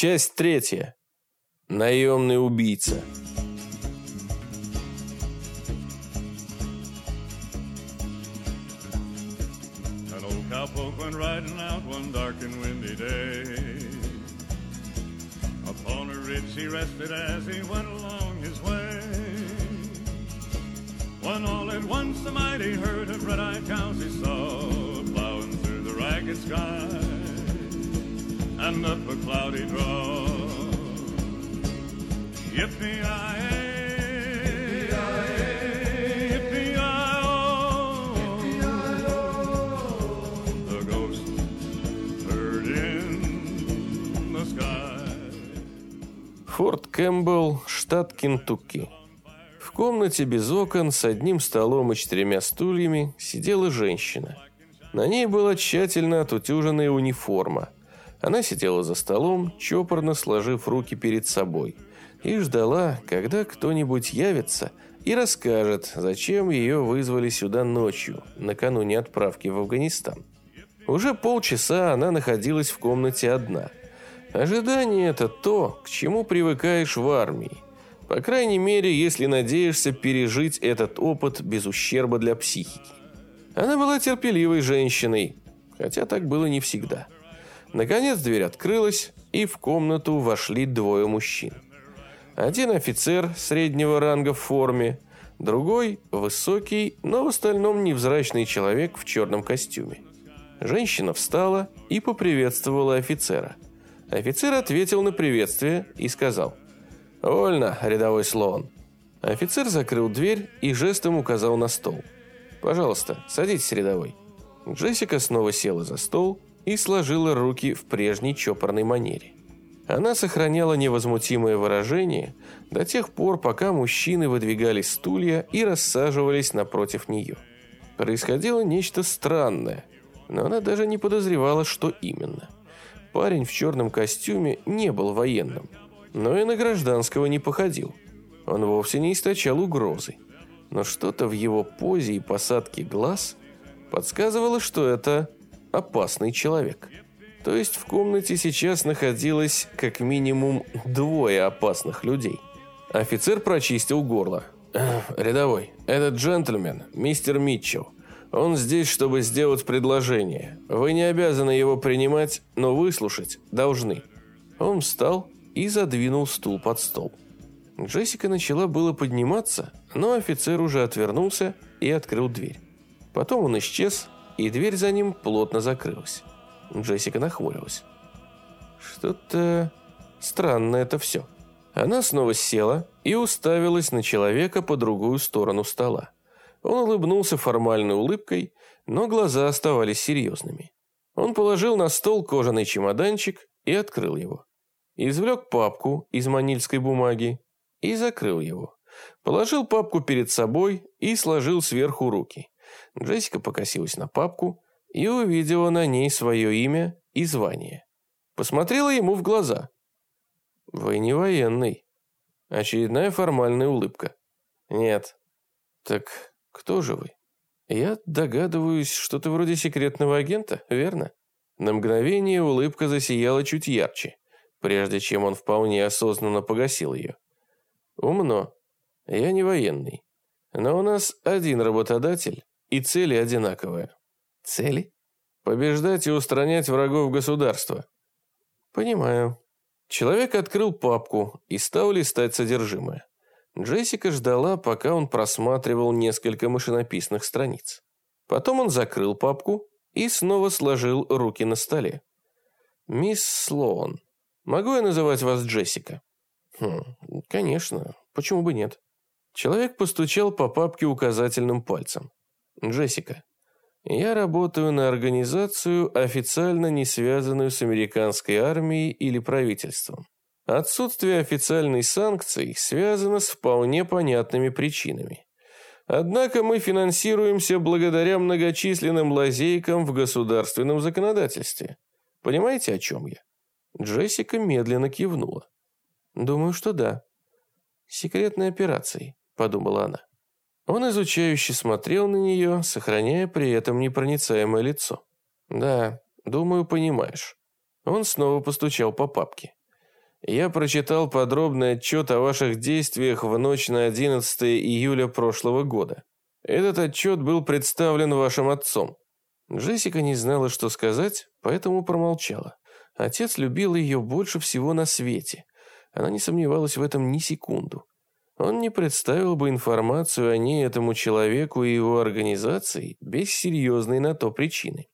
Часть третья. Наемный убийца. An old cowpoke went riding out one dark and windy day. Upon a ridge he rested as he went along his way. When all at once the mighty herd of red-eyed cows he saw plowing through the ragged sky and up a cloudy draw. Yippee-yi-yi. Форт Кэмпбелл, штат Кентукки. В комнате без окон с одним столом и четырьмя стульями сидела женщина. На ней была тщательно отутюженная униформа. Она сидела за столом, чопорно сложив руки перед собой, и ждала, когда кто-нибудь явится и расскажет, зачем ее вызвали сюда ночью, накануне отправки в Афганистан. Уже полчаса она находилась в комнате одна. Ожидание – это то, к чему привыкаешь в армии. По крайней мере, если надеешься пережить этот опыт без ущерба для психики. Она была терпеливой женщиной, хотя так было не всегда. Наконец дверь открылась, и в комнату вошли двое мужчин. Один офицер среднего ранга в форме, другой – высокий, но в остальном невзрачный человек в черном костюме. Женщина встала и поприветствовала офицера. Офицер ответил на приветствие и сказал «Вольно, рядовой слон». Офицер закрыл дверь и жестом указал на стол. «Пожалуйста, садитесь, рядовой». Джессика снова села за стол и сложила руки в прежней чопорной манере. Она сохраняла невозмутимое выражение до тех пор, пока мужчины выдвигали стулья и рассаживались напротив нее. Происходило нечто странное, но она даже не подозревала, что именно. Парень в черном костюме не был военным, но и на гражданского не походил. Он вовсе не источал угрозы, но что-то в его позе и посадке глаз подсказывало, что это опасный человек. То есть в комнате сейчас находилось как минимум двое опасных людей. Офицер прочистил горло. «Рядовой, этот джентльмен, мистер Митчелл. Он здесь, чтобы сделать предложение. Вы не обязаны его принимать, но выслушать должны». Он встал и задвинул стул под стол. Джессика начала было подниматься, но офицер уже отвернулся и открыл дверь. Потом он исчез, и дверь за ним плотно закрылась. Джессика нахмурилась. Что-то странное это все. Она снова села и уставилась на человека по другую сторону стола. Он улыбнулся формальной улыбкой, но глаза оставались серьезными. Он положил на стол кожаный чемоданчик и открыл его. Извлек папку из манильской бумаги и закрыл его. Положил папку перед собой и сложил сверху руки. Джессика покосилась на папку и увидела на ней свое имя и звание. Посмотрела ему в глаза. «Вы не военный». Очередная формальная улыбка. «Нет». «Так кто же вы?» «Я догадываюсь, что-то вроде секретного агента, верно?» На мгновение улыбка засияла чуть ярче, прежде чем он вполне осознанно погасил ее. «Умно. Я не военный. Но у нас один работодатель, и цели одинаковые». «Цели?» «Побеждать и устранять врагов государства». «Понимаю». Человек открыл папку и стал листать содержимое. Джессика ждала, пока он просматривал несколько машинописных страниц. Потом он закрыл папку и снова сложил руки на столе. «Мисс Слоун, могу я называть вас Джессика?» «Хм, конечно, почему бы нет?» Человек постучал по папке указательным пальцем. «Джессика, я работаю на организацию, официально не связанную с американской армией или правительством. Отсутствие официальной санкций связано с вполне понятными причинами. Однако мы финансируемся благодаря многочисленным лазейкам в государственном законодательстве. Понимаете, о чем я? Джессика медленно кивнула. Думаю, что да. Секретной операцией, подумала она. Он изучающе смотрел на нее, сохраняя при этом непроницаемое лицо. Да, думаю, понимаешь. Он снова постучал по папке. Я прочитал подробный отчет о ваших действиях в ночь на 11 июля прошлого года. Этот отчет был представлен вашим отцом. Джессика не знала, что сказать, поэтому промолчала. Отец любил ее больше всего на свете. Она не сомневалась в этом ни секунду. Он не представил бы информацию о ней этому человеку и его организации без серьезной на то причины.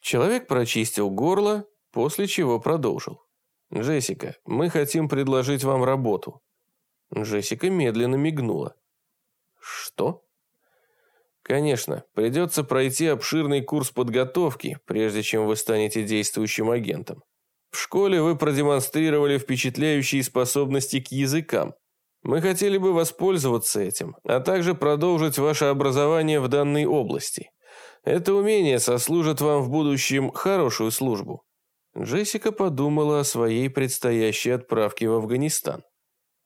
Человек прочистил горло, после чего продолжил. «Джессика, мы хотим предложить вам работу». Джессика медленно мигнула. «Что?» «Конечно, придется пройти обширный курс подготовки, прежде чем вы станете действующим агентом. В школе вы продемонстрировали впечатляющие способности к языкам. Мы хотели бы воспользоваться этим, а также продолжить ваше образование в данной области. Это умение сослужит вам в будущем хорошую службу. Джессика подумала о своей предстоящей отправке в Афганистан.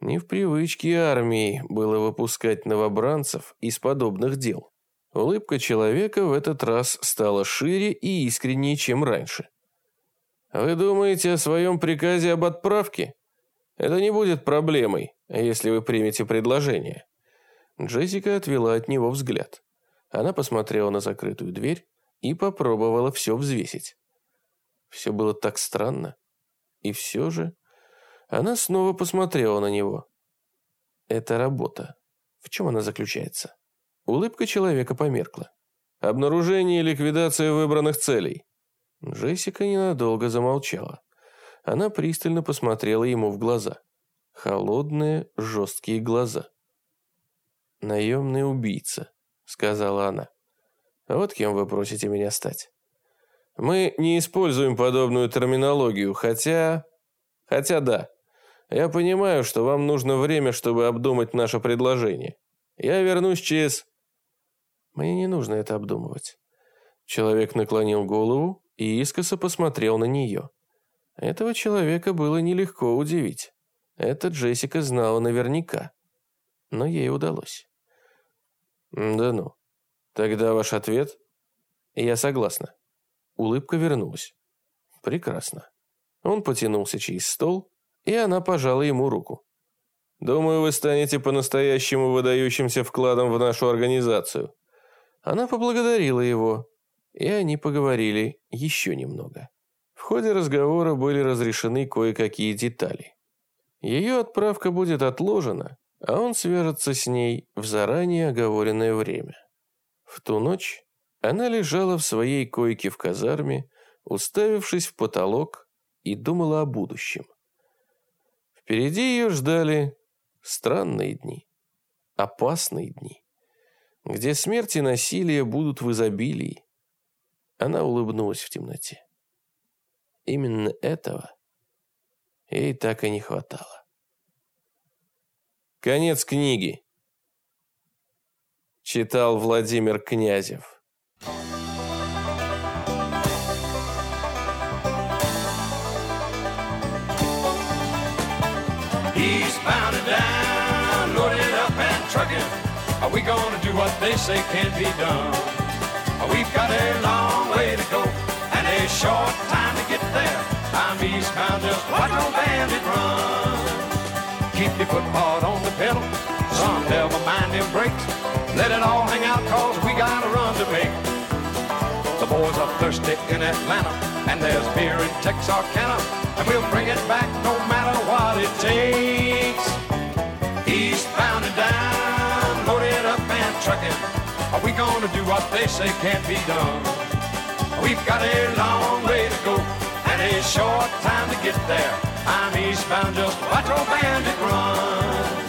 Не в привычке армии было выпускать новобранцев из подобных дел. Улыбка человека в этот раз стала шире и искреннее, чем раньше. «Вы думаете о своем приказе об отправке? Это не будет проблемой, если вы примете предложение». Джессика отвела от него взгляд. Она посмотрела на закрытую дверь и попробовала все взвесить. Все было так странно. И все же она снова посмотрела на него. Это работа. В чем она заключается? Улыбка человека померкла. Обнаружение и ликвидация выбранных целей. Джессика ненадолго замолчала. Она пристально посмотрела ему в глаза. Холодные, жесткие глаза. «Наемный убийца», — сказала она. «Вот кем вы просите меня стать». Мы не используем подобную терминологию, хотя... Хотя да. Я понимаю, что вам нужно время, чтобы обдумать наше предложение. Я вернусь через... Мне не нужно это обдумывать. Человек наклонил голову и искоса посмотрел на нее. Этого человека было нелегко удивить. Это Джессика знала наверняка. Но ей удалось. Да ну. Тогда ваш ответ? Я согласна. Улыбка вернулась. Прекрасно. Он потянулся через стол, и она пожала ему руку. «Думаю, вы станете по-настоящему выдающимся вкладом в нашу организацию». Она поблагодарила его, и они поговорили еще немного. Ходе разговора были разрешены кое-какие детали. Ее отправка будет отложена, а он свяжется с ней в заранее оговоренное время. В ту ночь она лежала в своей койке в казарме, уставившись в потолок, и думала о будущем. Впереди ее ждали странные дни, опасные дни, где смерть и насилие будут в изобилии. Она улыбнулась в темноте. Именно этого ей так и не хватало. Конец книги. Читал Владимир Князев. Eastbound and down, loaded up and trucking. Are we gonna do what they say can't be done? We've got a long way to go and a short time eastbound, just watch no bandit run. Keep your foot hard on the pedal, son, never mind them brakes. Let it all hang out, cause we got a run to make. The boys are thirsty in Atlanta, and there's beer in Texarkana, and we'll bring it back no matter what it takes. Eastbound and down, loaded up and trucking. Are we gonna do what they say can't be done? We've got a long way to go short time to get there. I'm eastbound, just watch old bandit run.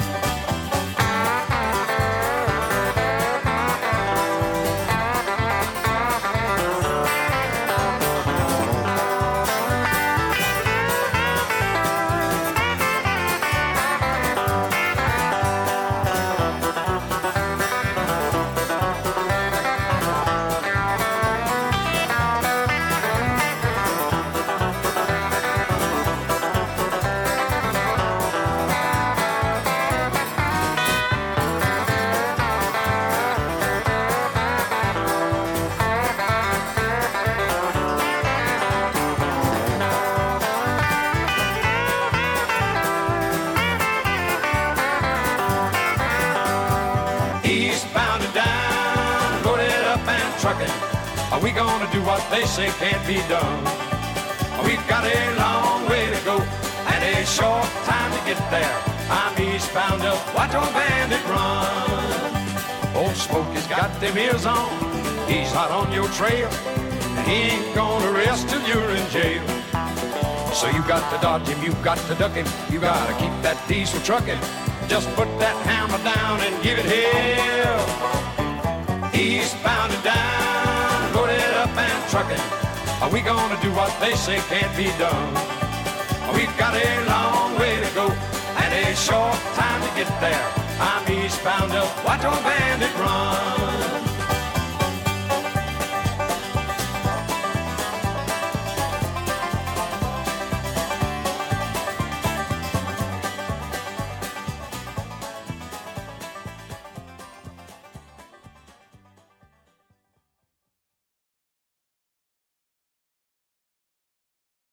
Do what they say can't be done? We've got a long way to go and a short time to get there. I'm eastbound up, watch old bandit run. Old Smokey's got them ears on, he's hot on your trail. And he ain't gonna rest till you're in jail. So you got to dodge him, you got to duck him, you gotta keep that diesel trucking. Just put that hammer down and give it hell. Eastbound and down, trucking. Are we gonna do what they say can't be done? We've got a long way to go and a short time to get there. I'm eastbound up, watch old bandit run.